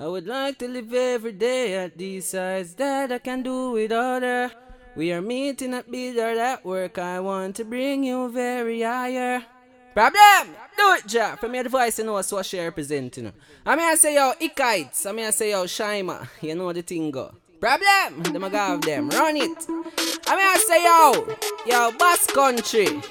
I would like to live every day at these sides that I can do with other. We are meeting at Bidder at work. I want to bring you very higher. Problem! Do it, Ja! From your voice, you know what she represent, you. I mean, I say, yo, Ekaitz. I mean, I say, yo, Shima. You know the thing go. Problem! Them I have them. Run it. I mean, I say, yo, yo, Basque Country.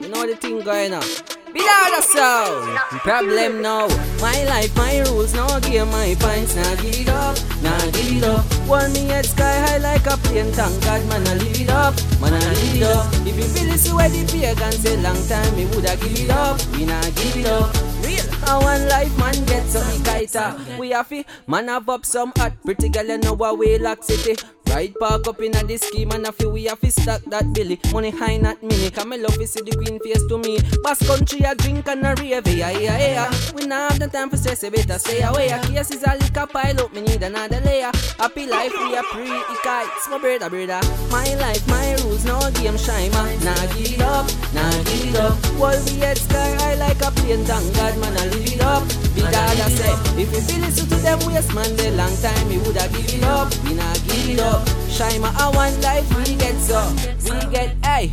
You know the thing going on. Without a sound, problem now. My life, my rules, no game, my pints, nah give it up, nah give it up. Hold me head sky high like a plane, thank God, man, I live it up, man, I live it up. If you feel this way, the pagan say long time, me woulda give it up, we nah give it up. Real, how one life man get some kiter. Ah. We have to man have up some hot pretty girl, you know what we lock city. Right park up in a the scheme and I feel we have to stack that billy. Money high not mini, come love to see the queen face to me. Basque country a drink and a rave, yeah, yeah, yeah. We not have the time for stress, you better stay away. Case is a liquor pile up, me need another layer. Happy life, we are pre kites, my brother, brother. My life, my rules, no game shine, man. Nah give it up, nah give it up. While we head sky high like a plane, thank God, man, I live it up. Big dad, I say, if you feel listen to them we waste, man, the long time, we woulda give it up. We not give it Shima, I want life, we get so. We get, hey.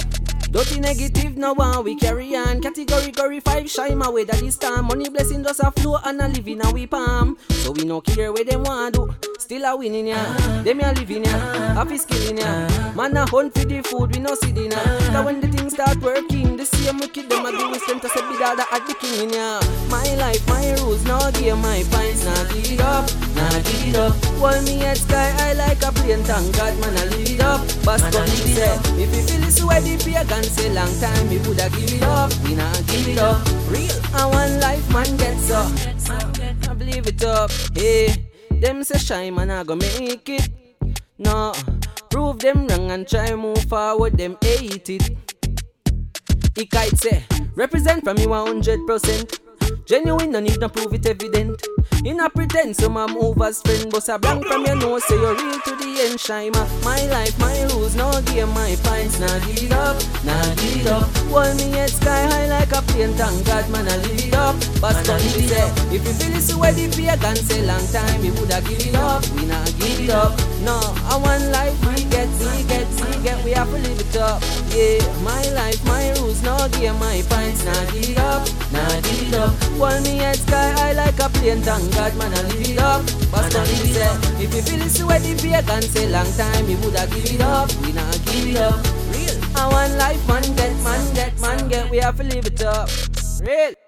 Dirty negative, no one we carry on. Category, gory five, my way that this time. Money blessing just a flow and a living a we palm. So we no care where them want do. Still a winning ya. Them ya living ya. Happy skilling ya. Man a hunt for the food, we no see dinner. Now when the things start working, the same wicked them a do is them to say Bidada at the king in ya. My life, my rules, no game, my pints, nah give it up, nah give it up. Hold me at sky I like a plane, thank God, man, I live it up. Basque country say, if you feel this way, the pagan say long time, we woulda give it up, we nah give it up. Real, I one life, man, gets up. I believe it up, hey. Them say shy, man, I go make it. No, prove them wrong and try move forward, them hate it. Ekaitz say, represent from you 100%. Genuine, no need to prove it evident. In a pretend, so a move as friend, but a blank from your nose, say you're real to the end, Shima. My life, my rules, game, my pints, give it up, nah give it up. Hold me head sky high like a plane, thank God, man, I live it up. But country say, if you feel this way, the pagan say long time, we woulda give it up, we nah give it up. No, I want life, get, we have to live it up. Yeah, my life, my rules, no game, my pints, nah give it up, nah give it up. Hold me head sky high like a plane, thank God, man, I live it up. But country say, if you feel this way, the pagan say long time, we woulda give it up, we nah give it up. Real, I want life, man, get, man, get, man, get, we have to live it up. Real.